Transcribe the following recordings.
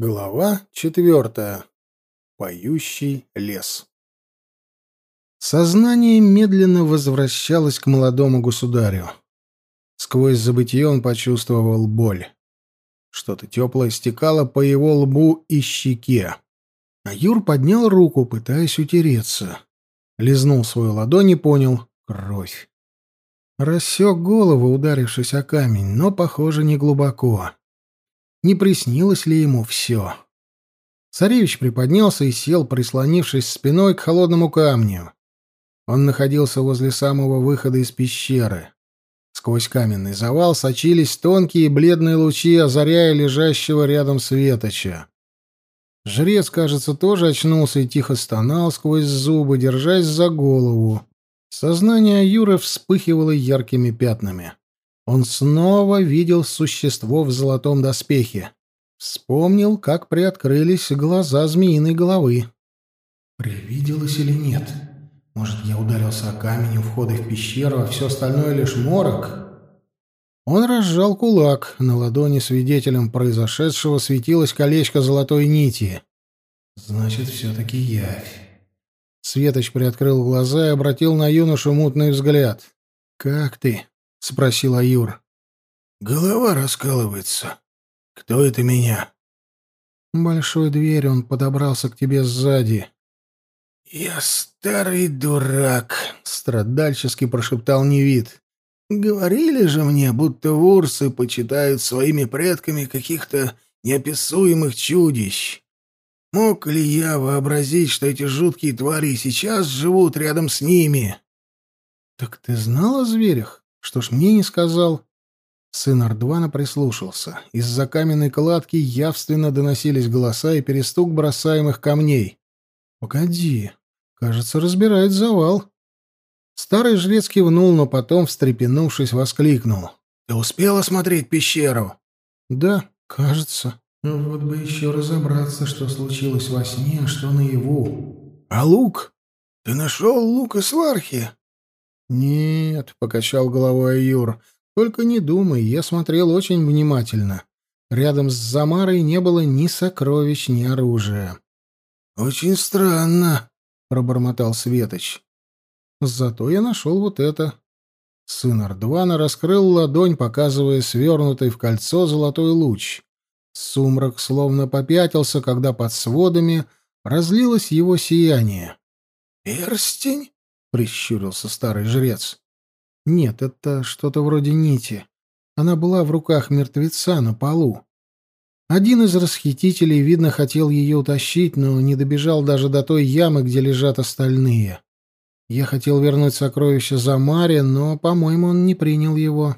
Глава четвертая. Поющий лес. Сознание медленно возвращалось к молодому государю. Сквозь забытье он почувствовал боль. Что-то теплое стекало по его лбу и щеке. А Юр поднял руку, пытаясь утереться. Лизнул свою ладонь и понял — кровь. Рассек голову, ударившись о камень, но, похоже, не глубоко не приснилось ли ему все. Царевич приподнялся и сел, прислонившись спиной к холодному камню. Он находился возле самого выхода из пещеры. Сквозь каменный завал сочились тонкие бледные лучи, озаряя лежащего рядом светоча. Жрец, кажется, тоже очнулся и тихо стонал сквозь зубы, держась за голову. Сознание Юры вспыхивало яркими пятнами. Он снова видел существо в золотом доспехе. Вспомнил, как приоткрылись глаза змеиной головы. «Привиделось или нет? Может, я ударился о камень у входа в пещеру, а все остальное лишь морок?» Он разжал кулак. На ладони свидетелем произошедшего светилось колечко золотой нити. «Значит, все-таки явь». Светоч приоткрыл глаза и обратил на юношу мутный взгляд. «Как ты?» — спросил Аюр. «Голова раскалывается. Кто это меня?» «Большой дверь, он подобрался к тебе сзади». «Я старый дурак», — страдальчески прошептал Невид. «Говорили же мне, будто вурсы почитают своими предками каких-то неописуемых чудищ. Мог ли я вообразить, что эти жуткие твари сейчас живут рядом с ними?» «Так ты знал о зверях?» Что ж мне не сказал? Сын Ардвана прислушался. Из-за каменной кладки явственно доносились голоса и перестук бросаемых камней. «Погоди, кажется, разбирает завал». Старый жрец кивнул, но потом, встрепенувшись, воскликнул. «Ты успел осмотреть пещеру?» «Да, кажется. Вот бы еще разобраться, что случилось во сне, а что наяву». «А лук? Ты нашел лук и свархи?» «Нет», — покачал головой Аюр, — «только не думай, я смотрел очень внимательно. Рядом с Замарой не было ни сокровищ, ни оружия». «Очень странно», — пробормотал Светоч. «Зато я нашел вот это». Сын Ардвана раскрыл ладонь, показывая свернутый в кольцо золотой луч. Сумрак словно попятился, когда под сводами разлилось его сияние. «Перстень?» — прищурился старый жрец. «Нет, это что-то вроде нити. Она была в руках мертвеца на полу. Один из расхитителей, видно, хотел ее утащить, но не добежал даже до той ямы, где лежат остальные. Я хотел вернуть сокровище за Маре, но, по-моему, он не принял его».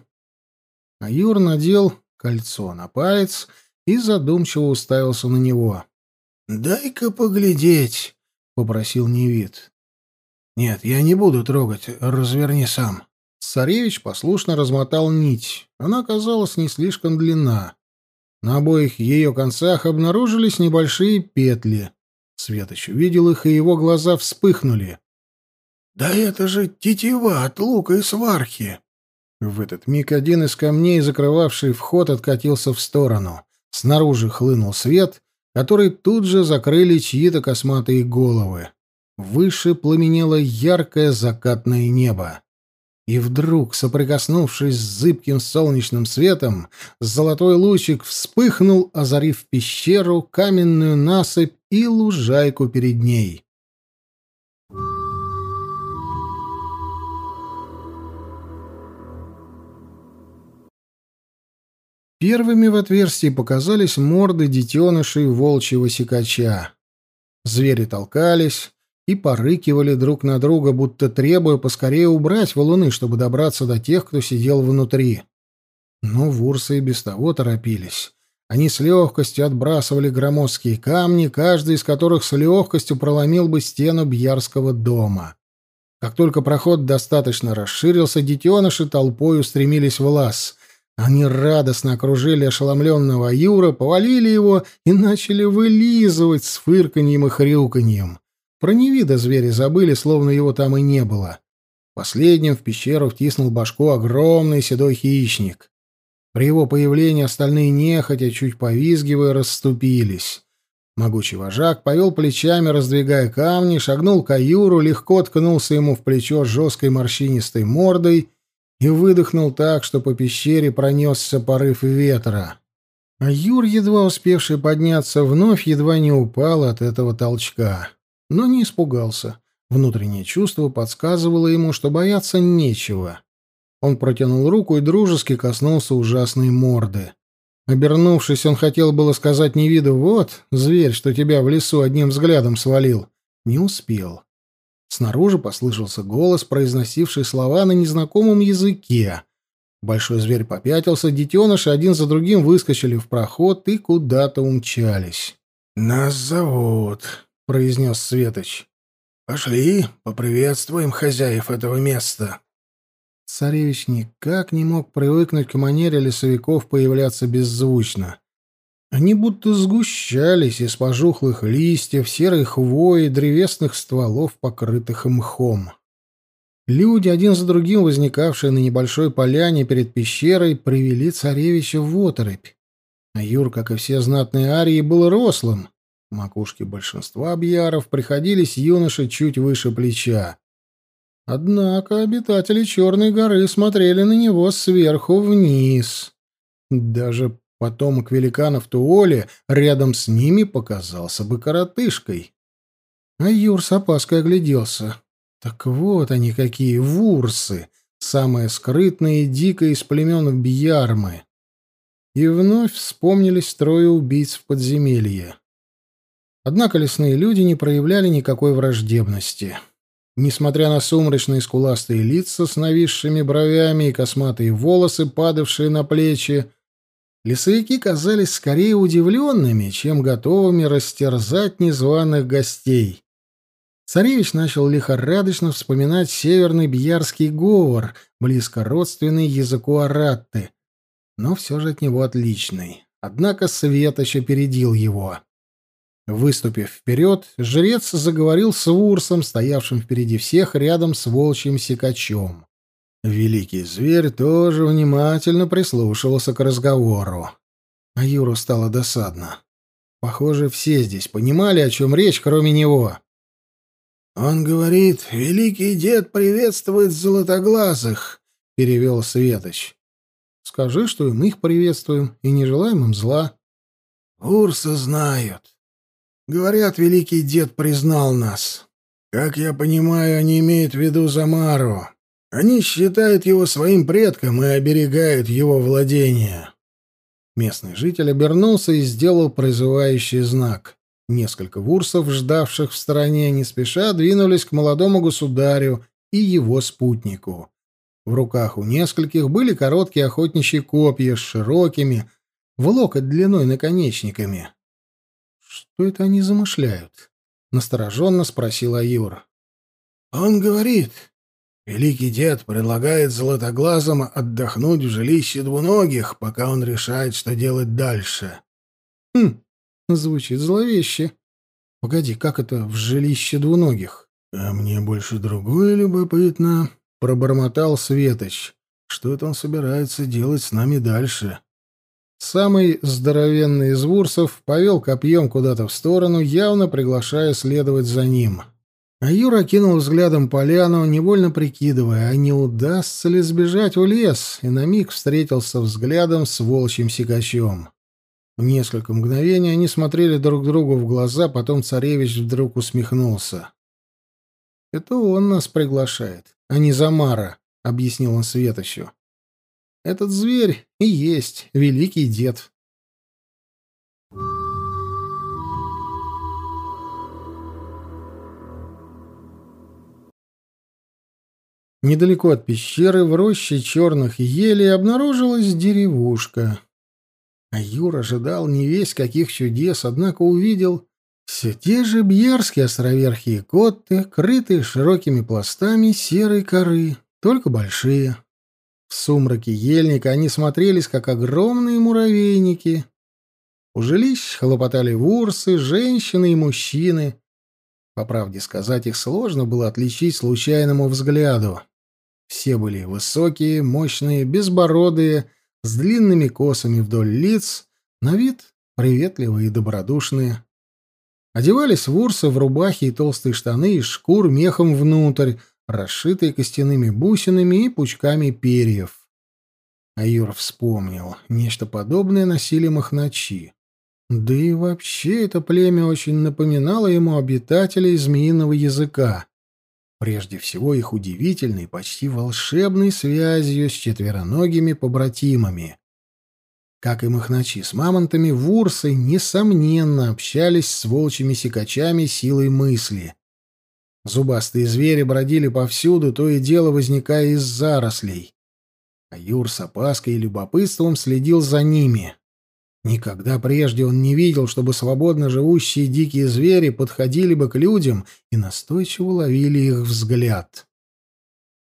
А Юр надел кольцо на палец и задумчиво уставился на него. «Дай-ка поглядеть», — попросил Невид. «Нет, я не буду трогать. Разверни сам». Царевич послушно размотал нить. Она оказалась не слишком длинна. На обоих ее концах обнаружились небольшие петли. Светоч увидел их, и его глаза вспыхнули. «Да это же тетива от лука и свархи!» В этот миг один из камней, закрывавший вход, откатился в сторону. Снаружи хлынул свет, который тут же закрыли чьи-то косматые головы. Выше пламенело яркое закатное небо. И вдруг, соприкоснувшись с зыбким солнечным светом, золотой лучик вспыхнул, озарив пещеру, каменную насыпь и лужайку перед ней. Первыми в отверстии показались морды детенышей волчьего сикача. Звери толкались, и порыкивали друг на друга, будто требуя поскорее убрать валуны, чтобы добраться до тех, кто сидел внутри. Но вурсы и без того торопились. Они с легкостью отбрасывали громоздкие камни, каждый из которых с легкостью проломил бы стену Бьярского дома. Как только проход достаточно расширился, детеныши толпой устремились в лаз. Они радостно окружили ошеломленного Юра, повалили его и начали вылизывать с фырканьем и хрюканьем. Про невида звери забыли, словно его там и не было. Последним в пещеру втиснул башку огромный седой хищник. При его появлении остальные нехотя, чуть повизгивая, расступились. Могучий вожак повел плечами, раздвигая камни, шагнул к Аюру, легко ткнулся ему в плечо жесткой морщинистой мордой и выдохнул так, что по пещере пронесся порыв ветра. Аюр, едва успевший подняться, вновь едва не упал от этого толчка. Но не испугался. Внутреннее чувство подсказывало ему, что бояться нечего. Он протянул руку и дружески коснулся ужасной морды. Обернувшись, он хотел было сказать Невиду «Вот, зверь, что тебя в лесу одним взглядом свалил». Не успел. Снаружи послышался голос, произносивший слова на незнакомом языке. Большой зверь попятился, детеныши один за другим выскочили в проход и куда-то умчались. «Нас зовут», — произнес Светоч. «Пошли, поприветствуем хозяев этого места». Царевич никак не мог привыкнуть к манере лесовиков появляться беззвучно. Они будто сгущались из пожухлых листьев, серой хвои, древесных стволов, покрытых мхом. Люди, один за другим возникавшие на небольшой поляне перед пещерой, привели царевича в оторопь. А Юр, как и все знатные арии, был рослым. Макушки большинства объяров приходились юноше чуть выше плеча. Однако обитатели Черной горы смотрели на него сверху вниз. Даже потомок великанов Туоли рядом с ними показался бы коротышкой. А Юр с опаской огляделся. Так вот они какие, вурсы, самые скрытные и дикие из племен Бьярмы. И вновь вспомнились трое убийц в подземелье. Однако лесные люди не проявляли никакой враждебности. Несмотря на сумрачные скуластые лица с нависшими бровями и косматые волосы, падавшие на плечи, лесовики казались скорее удивленными, чем готовыми растерзать незваных гостей. Царевич начал лихорадочно вспоминать северный бьярский говор, близко родственный языку аратты, но все же от него отличный. Однако Светоч опередил его. Выступив вперед, жрец заговорил с Вурсом, стоявшим впереди всех рядом с волчьим секачом. Великий зверь тоже внимательно прислушивался к разговору. А Юру стало досадно. Похоже, все здесь понимали, о чем речь, кроме него. «Он говорит, великий дед приветствует золотоглазых», — перевел Светоч. «Скажи, что и мы их приветствуем, и не желаем им зла». «Урсы знают. Говорят, великий дед признал нас. Как я понимаю, они имеют в виду Замару. Они считают его своим предком и оберегают его владения. Местный житель обернулся и сделал призывающий знак. Несколько вурсов, ждавших в стороне, не спеша двинулись к молодому государю и его спутнику. В руках у нескольких были короткие охотничьи копья с широкими, в локоть длиной наконечниками. Что это они замышляют? Настороженно спросил Аюр. Он говорит, великий дед предлагает золотоглазым отдохнуть в жилище двуногих, пока он решает, что делать дальше. Хм, звучит зловеще. Погоди, как это в жилище двуногих? А мне больше другое любопытно, пробормотал Светоч. Что это он собирается делать с нами дальше? Самый здоровенный из вурсов повел копьем куда-то в сторону, явно приглашая следовать за ним. А Юра кинул взглядом поляну, невольно прикидывая, а не удастся ли сбежать в лес, и на миг встретился взглядом с волчьим сикачом. Несколько мгновений они смотрели друг другу в глаза, потом царевич вдруг усмехнулся. «Это он нас приглашает, а не Замара», — объяснил он Светощу. Этот зверь и есть великий дед. Недалеко от пещеры, в роще черных елей, обнаружилась деревушка. А Юр ожидал не весь каких чудес, однако увидел все те же бьярские островерхие котты, крытые широкими пластами серой коры, только большие. В сумраке ельника они смотрелись, как огромные муравейники. У жилищ хлопотали вурсы, женщины и мужчины. По правде сказать, их сложно было отличить случайному взгляду. Все были высокие, мощные, безбородые, с длинными косами вдоль лиц, на вид приветливые и добродушные. Одевались вурсы в рубахи и толстые штаны из шкур мехом внутрь, расшитые костяными бусинами и пучками перьев. А Юр вспомнил, нечто подобное носили махначи. Да и вообще это племя очень напоминало ему обитателей змеиного языка. Прежде всего их удивительной, почти волшебной связью с четвероногими побратимами. Как и махначи с мамонтами, вурсы, несомненно, общались с волчьими сикачами силой мысли. Зубастые звери бродили повсюду, то и дело возникая из зарослей. А Юр с опаской и любопытством следил за ними. Никогда прежде он не видел, чтобы свободно живущие дикие звери подходили бы к людям и настойчиво ловили их взгляд.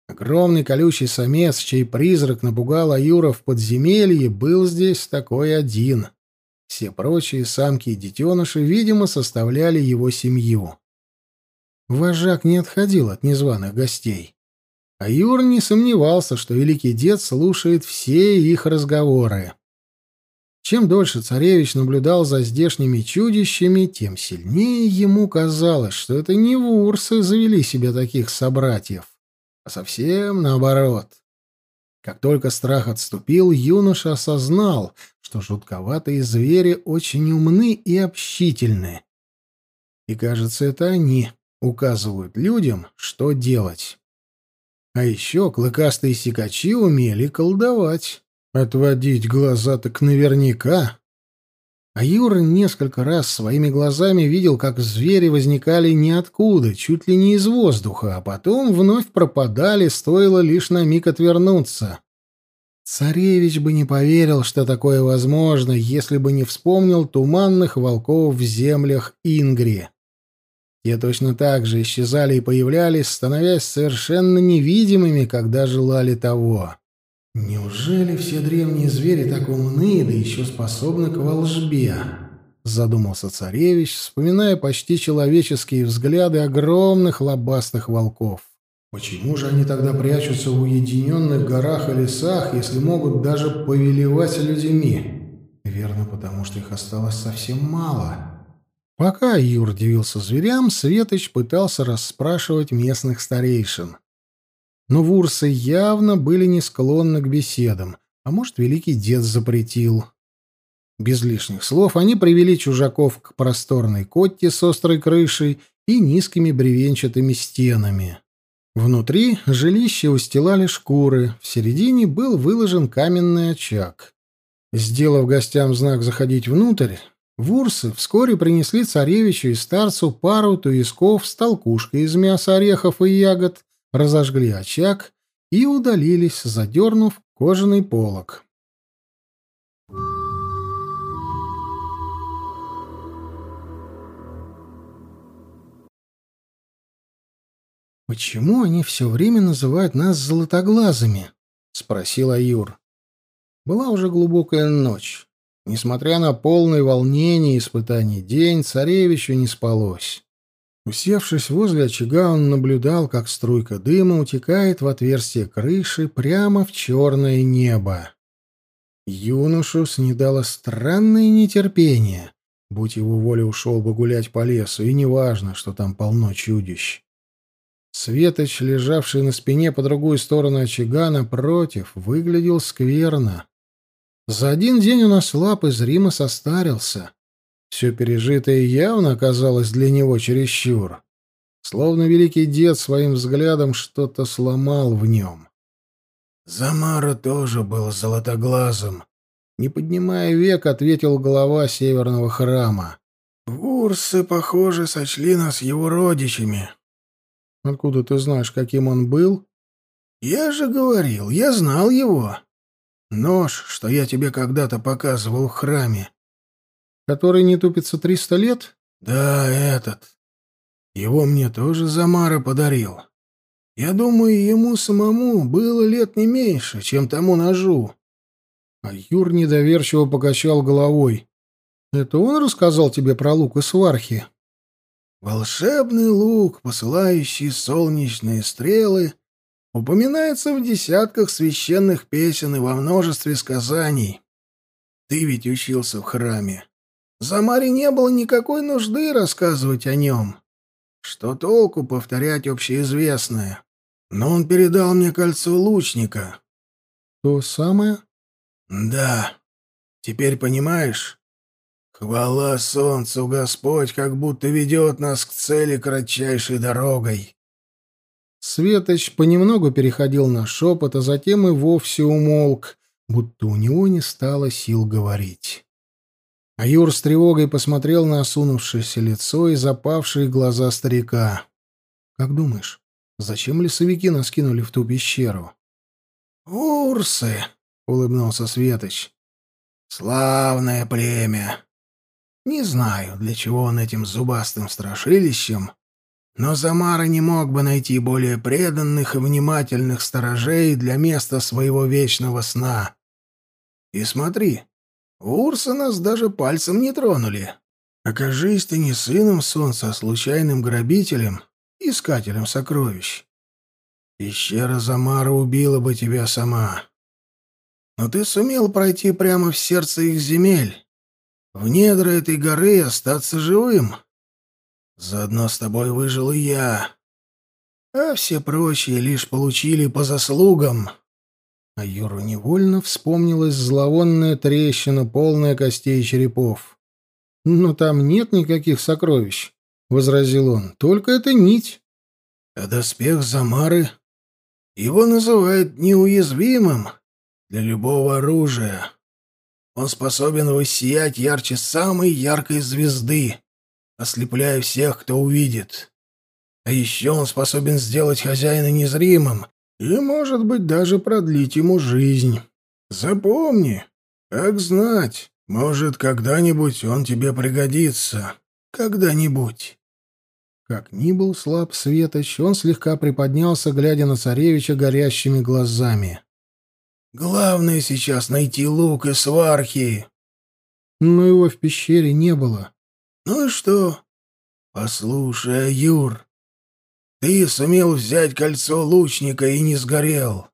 Огромный колючий самец, чей призрак напугал Аюра в подземелье, был здесь такой один. Все прочие самки и детеныши, видимо, составляли его семью. Вожак не отходил от незваных гостей. А Юр не сомневался, что великий дед слушает все их разговоры. Чем дольше царевич наблюдал за здешними чудищами, тем сильнее ему казалось, что это не вурсы завели себе таких собратьев, а совсем наоборот. Как только страх отступил, юноша осознал, что жутковатые звери очень умны и общительны. И, кажется, это они указывают людям, что делать. А еще клыкастые сикачи умели колдовать. Отводить глаза так наверняка. А Юра несколько раз своими глазами видел, как звери возникали ниоткуда, чуть ли не из воздуха, а потом вновь пропадали, стоило лишь на миг отвернуться. Царевич бы не поверил, что такое возможно, если бы не вспомнил туманных волков в землях Ингри. Те точно так же исчезали и появлялись, становясь совершенно невидимыми, когда желали того. «Неужели все древние звери так умны, да еще способны к волжбе?» — задумался царевич, вспоминая почти человеческие взгляды огромных лобастых волков. «Почему же они тогда прячутся в уединенных горах и лесах, если могут даже повелевать людьми?» «Верно, потому что их осталось совсем мало». Пока Юр дивился зверям, Светоч пытался расспрашивать местных старейшин но вурсы явно были не склонны к беседам, а может, великий дед запретил. Без лишних слов они привели чужаков к просторной котте с острой крышей и низкими бревенчатыми стенами. Внутри жилища устилали шкуры, в середине был выложен каменный очаг. Сделав гостям знак заходить внутрь, вурсы вскоре принесли царевичу и старцу пару туисков с толкушкой из мяса, орехов и ягод, разожгли очаг и удалились, задернув кожаный полог. «Почему они все время называют нас золотоглазыми?» — спросил Аюр. Была уже глубокая ночь. Несмотря на полное волнение и испытаний день, царевичу не спалось. Усевшись возле очага, он наблюдал, как струйка дыма утекает в отверстие крыши прямо в черное небо. Юношу снедало странное нетерпение. Будь его воля, ушел бы гулять по лесу, и неважно, что там полно чудищ. Светоч, лежавший на спине по другую сторону очага, напротив, выглядел скверно. За один день он ослаб и зримо состарился. Все пережитое явно оказалось для него чересчур. Словно великий дед своим взглядом что-то сломал в нем. Замара тоже был золотоглазым. Не поднимая век, ответил глава северного храма. «Урсы, похоже, сочли нас его родичами». «Откуда ты знаешь, каким он был?» «Я же говорил, я знал его. Нож, что я тебе когда-то показывал в храме, Который не тупится триста лет? Да, этот. Его мне тоже Замара подарил. Я думаю, ему самому было лет не меньше, чем тому ножу. А Юр недоверчиво покачал головой. Это он рассказал тебе про лук и свархи? Волшебный лук, посылающий солнечные стрелы, упоминается в десятках священных песен и во множестве сказаний. Ты ведь учился в храме. Замаре не было никакой нужды рассказывать о нем. Что толку повторять общеизвестное? Но он передал мне кольцо лучника. То самое? Да. Теперь понимаешь? Хвала солнцу, Господь, как будто ведет нас к цели кратчайшей дорогой. Светоч понемногу переходил на шепот, а затем и вовсе умолк, будто у него не стало сил говорить. А Юр с тревогой посмотрел на осунувшееся лицо и запавшие глаза старика. «Как думаешь, зачем лесовики нас кинули в ту пещеру?» «Урсы!» — улыбнулся Светоч. «Славное племя. Не знаю, для чего он этим зубастым страшилищем, но Замара не мог бы найти более преданных и внимательных сторожей для места своего вечного сна. И смотри, Урса нас даже пальцем не тронули. Окажись ты не сыном солнца, а случайным грабителем, искателем сокровищ. Пещера Замара убила бы тебя сама. Но ты сумел пройти прямо в сердце их земель, в недра этой горы остаться живым. Заодно с тобой выжил и я. А все прочие лишь получили по заслугам. А Юру невольно вспомнилась зловонная трещина, полная костей и черепов. «Но там нет никаких сокровищ», — возразил он, — «только это нить». А доспех Замары его называют неуязвимым для любого оружия. Он способен воссиять ярче самой яркой звезды, ослепляя всех, кто увидит. А еще он способен сделать хозяина незримым и, может быть, даже продлить ему жизнь. Запомни, как знать, может, когда-нибудь он тебе пригодится. Когда-нибудь. Как ни был слаб Светоч, он слегка приподнялся, глядя на царевича горящими глазами. Главное сейчас найти лук и свархи. Но его в пещере не было. Ну и что? Послушай, Юр, ты сумел взять кольцо лучника и не сгорел.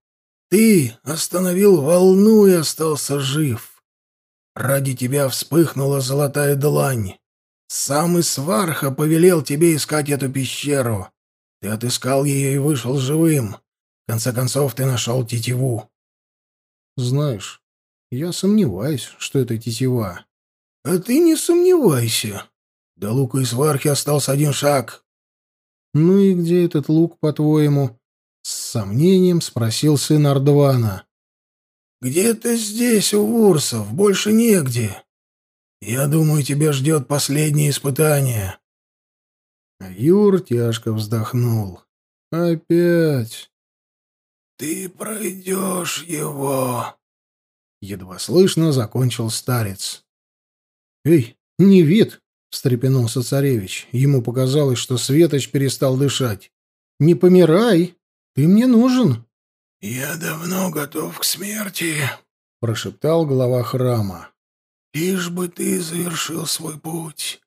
Ты остановил волну и остался жив. Ради тебя вспыхнула золотая длань. Сам Исварха повелел тебе искать эту пещеру. Ты отыскал ее и вышел живым. В конце концов, ты нашел тетиву. Знаешь, я сомневаюсь, что это тетива. А ты не сомневайся. До лука и сварки остался один шаг. Ну и где этот лук, по-твоему? С сомнением спросил сын Ардвана. Где-то здесь, у Вурсов, больше негде. Я думаю, тебя ждет последнее испытание. Юр тяжко вздохнул. Опять. «Ты пройдешь его!» Едва слышно закончил старец. «Эй, не вид!» — встрепенулся царевич. Ему показалось, что Светоч перестал дышать. «Не помирай! Ты мне нужен!» «Я давно готов к смерти!» — прошептал глава храма. «Лишь бы ты завершил свой путь,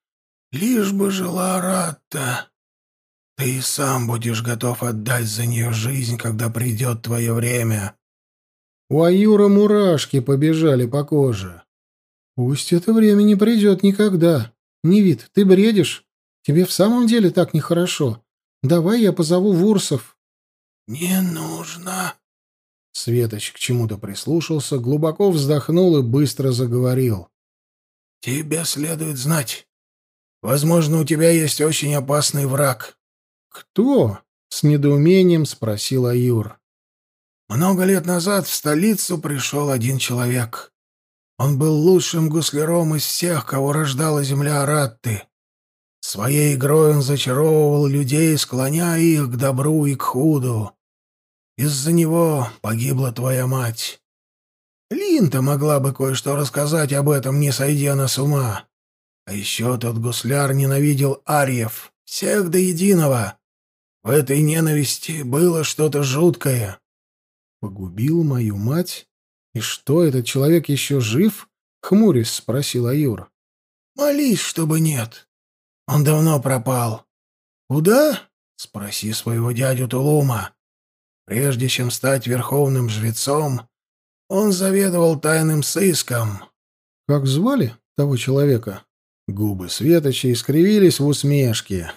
лишь бы жила Ратта!» Ты и сам будешь готов отдать за нее жизнь, когда придет твое время. У Аюра мурашки побежали по коже. Пусть это время не придет никогда. Не вид, ты бредишь. Тебе в самом деле так нехорошо. Давай я позову Вурсов. Не нужно. Светоч к чему-то прислушался, глубоко вздохнул и быстро заговорил. Тебе следует знать. Возможно, у тебя есть очень опасный враг. «Кто?» — с недоумением спросил Аюр. «Много лет назад в столицу пришел один человек. Он был лучшим гусляром из всех, кого рождала земля Аратты. Своей игрой он зачаровывал людей, склоняя их к добру и к худу. Из-за него погибла твоя мать. Линта могла бы кое-что рассказать об этом, не сойдя на с ума. А еще тот гусляр ненавидел Арьев, всех до единого. В этой ненависти было что-то жуткое. Погубил мою мать? И что, этот человек еще жив? Хмурясь спросил Аюр. Молись, чтобы нет. Он давно пропал. Куда? Спроси своего дядю Тулума. Прежде чем стать верховным жрецом, он заведовал тайным сыском. Как звали того человека? Губы Светоча искривились в усмешке.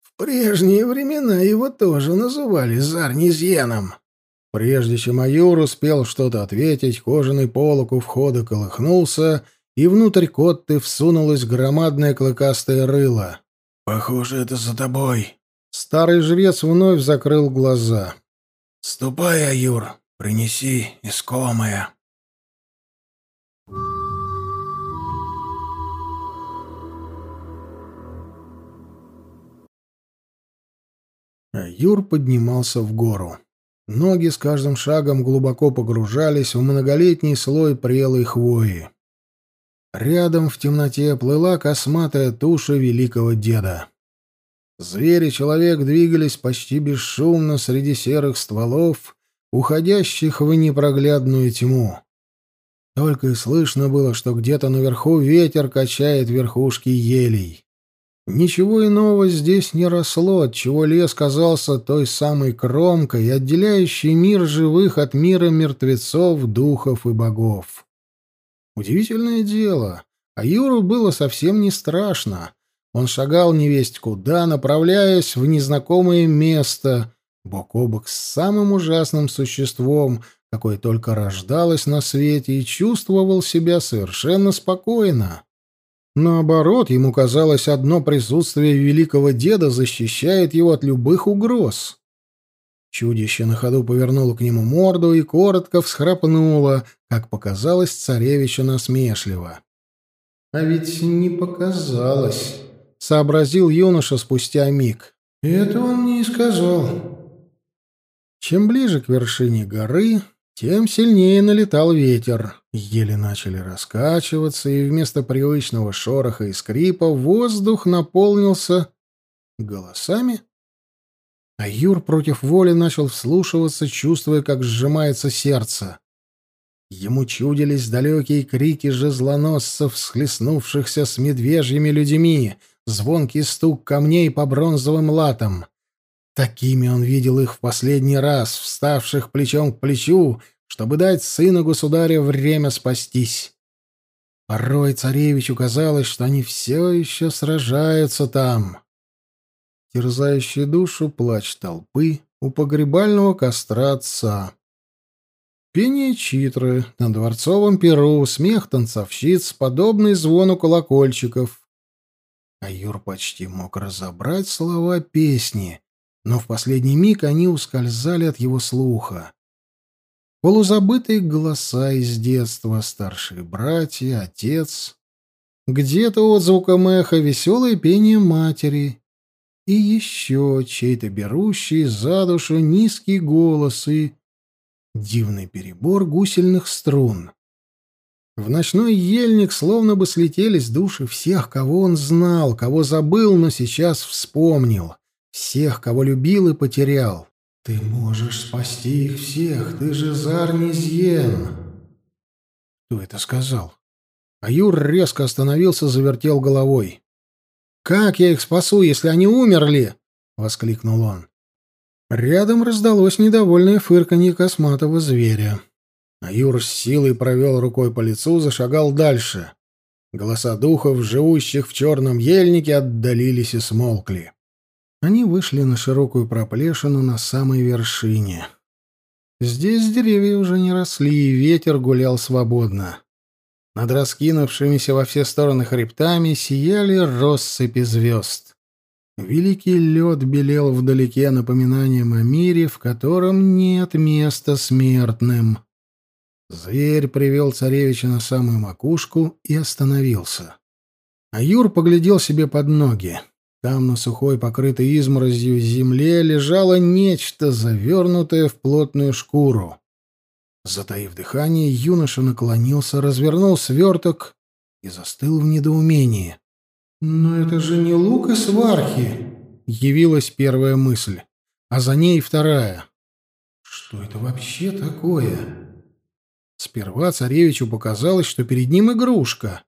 В прежние времена его тоже называли Зарнизьеном. Прежде чем майор успел что-то ответить, кожаный полок у входа колыхнулся, и внутрь котты всунулось громадное клыкастое рыло. «Похоже, это за тобой». Старый жрец вновь закрыл глаза. «Ступай, Аюр, принеси искомое». Аюр поднимался в гору. Ноги с каждым шагом глубоко погружались в многолетний слой прелой хвои. Рядом в темноте плыла косматая туша великого деда. Звери человек двигались почти бесшумно среди серых стволов, уходящих в непроглядную тьму. Только и слышно было, что где-то наверху ветер качает верхушки елей. Ничего иного здесь не росло, отчего лес казался той самой кромкой, отделяющей мир живых от мира мертвецов, духов и богов. Удивительное дело, а Юру было совсем не страшно. Он шагал невесть куда, направляясь в незнакомое место, бок о бок с самым ужасным существом, какое только рождалось на свете, и чувствовал себя совершенно спокойно. Наоборот, ему казалось, одно присутствие великого деда защищает его от любых угроз. Чудище на ходу повернуло к нему морду и коротко всхрапнуло, как показалось царевичу насмешливо. «А ведь не показалось», — сообразил юноша спустя миг. «Это он мне и сказал». Чем ближе к вершине горы, тем сильнее налетал ветер. Еле начали раскачиваться, и вместо привычного шороха и скрипа воздух наполнился голосами. А Юр против воли начал вслушиваться, чувствуя, как сжимается сердце. Ему чудились далекие крики жезлоносцев, схлестнувшихся с медвежьими людьми, звонкий стук камней по бронзовым латам — Такими он видел их в последний раз, вставших плечом к плечу, чтобы дать сыну государя время спастись. Порой царевичу казалось, что они все еще сражаются там. Терзающий душу плач толпы у погребального костра отца. Пение читры на дворцовом перу, смех танцовщиц, подобный звону колокольчиков. А Юр почти мог разобрать слова песни, но в последний миг они ускользали от его слуха. Полузабытые голоса из детства, старшие братья, отец. Где-то отзвуком эха веселое пение матери. И еще чей-то берущий за душу низкий голос и дивный перебор гусельных струн. В ночной ельник словно бы слетелись души всех, кого он знал, кого забыл, но сейчас вспомнил — всех, кого любил и потерял. Ты можешь спасти их всех, ты же Зарнизьен. Кто это сказал? Аюр резко остановился, завертел головой. «Как я их спасу, если они умерли?» — воскликнул он. Рядом раздалось недовольное фырканье косматого зверя. Аюр с силой провел рукой по лицу, зашагал дальше. Голоса духов, живущих в черном ельнике, отдалились и смолкли. Они вышли на широкую проплешину на самой вершине. Здесь деревья уже не росли, и ветер гулял свободно. Над раскинувшимися во все стороны хребтами сияли россыпи звезд. Великий лед белел вдалеке напоминанием о мире, в котором нет места смертным. Зверь привел царевича на самую макушку и остановился. А Юр поглядел себе под ноги. Там на сухой, покрытой изморозью земле лежало нечто, завернутое в плотную шкуру. Затаив дыхание, юноша наклонился, развернул сверток и застыл в недоумении. «Но это же не лук и свархи!» — явилась первая мысль, а за ней вторая. «Что это вообще такое?» Сперва царевичу показалось, что перед ним игрушка.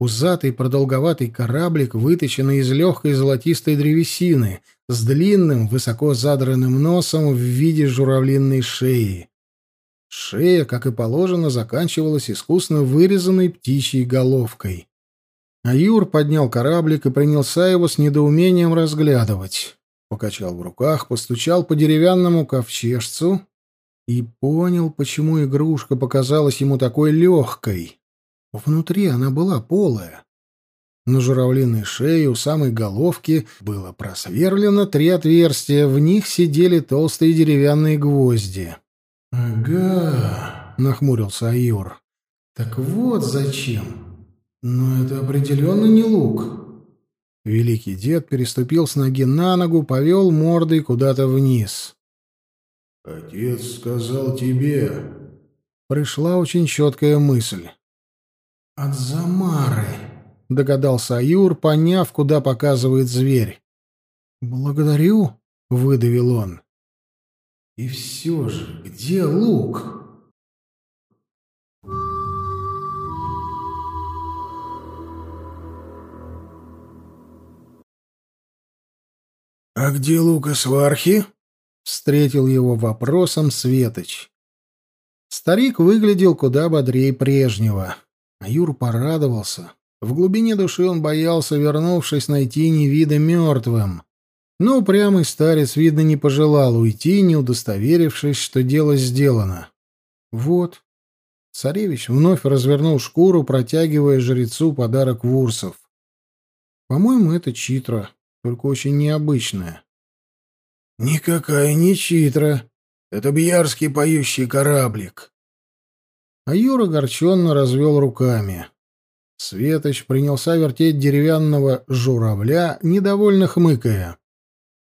Пузатый продолговатый кораблик, выточенный из легкой золотистой древесины, с длинным, высоко задранным носом в виде журавлиной шеи. Шея, как и положено, заканчивалась искусно вырезанной птичьей головкой. А Юр поднял кораблик и принялся его с недоумением разглядывать. Покачал в руках, постучал по деревянному ковчежцу и понял, почему игрушка показалась ему такой легкой. Внутри она была полая. На журавлиной шее у самой головки было просверлено три отверстия, в них сидели толстые деревянные гвозди. «Ага», — нахмурился Аюр. «Так вот зачем. Но это определенно не лук». Великий дед переступил с ноги на ногу, повел мордой куда-то вниз. «Отец сказал тебе...» Пришла очень четкая мысль. «От Замары», — догадался Аюр, поняв, куда показывает зверь. «Благодарю», — выдавил он. «И все же, где лук?» «А где Лукас Вархи?» — встретил его вопросом Светоч. Старик выглядел куда бодрее прежнего. А Юр порадовался. В глубине души он боялся, вернувшись, найти Невида мертвым. Но упрямый старец, видно, не пожелал уйти, не удостоверившись, что дело сделано. Вот. Царевич вновь развернул шкуру, протягивая жрецу подарок вурсов. По-моему, это читра только очень необычная. «Никакая не читра. Это бьярский поющий кораблик». А Юра горченно развел руками. Светоч принялся вертеть деревянного журавля, недовольно хмыкая.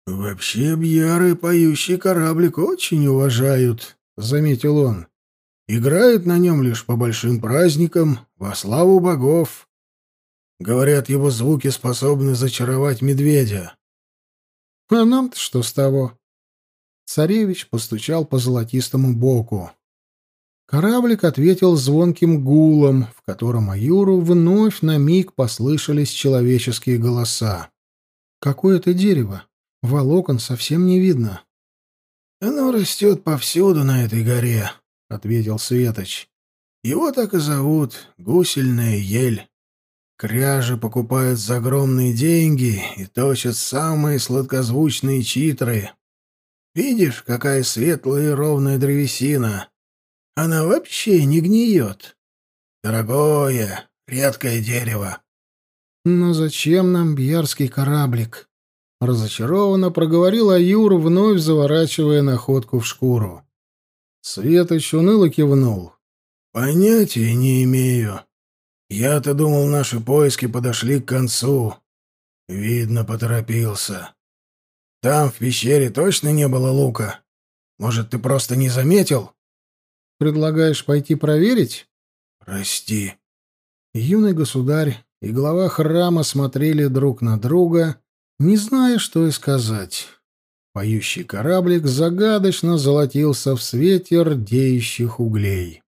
«Вообще бьяры поющий кораблик очень уважают», — заметил он. «Играют на нем лишь по большим праздникам, во славу богов. Говорят, его звуки способны зачаровать медведя. А нам-то что с того? Царевич постучал по золотистому боку. Кораблик ответил звонким гулом, в котором Аюру вновь на миг послышались человеческие голоса. Какое-то дерево. Волокон совсем не видно. Оно растет повсюду на этой горе, ответил Светоч. Его так и зовут гусельная ель. Кряжи покупают за огромные деньги и точат самые сладкозвучные читры. Видишь, какая светлая и ровная древесина. Она вообще не гниет. Дорогое, редкое дерево. Но зачем нам бьярский кораблик? Разочарованно проговорил Аюр, вновь заворачивая находку в шкуру. Светоч уныло кивнул. Понятия не имею. Я-то думал, наши поиски подошли к концу. Видно, поторопился. Там, в пещере, точно не было лука. Может, ты просто не заметил? Предлагаешь пойти проверить? Прости. Юный государь и глава храма смотрели друг на друга, не зная, что и сказать. Поющий кораблик загадочно золотился в свете рдеющих углей.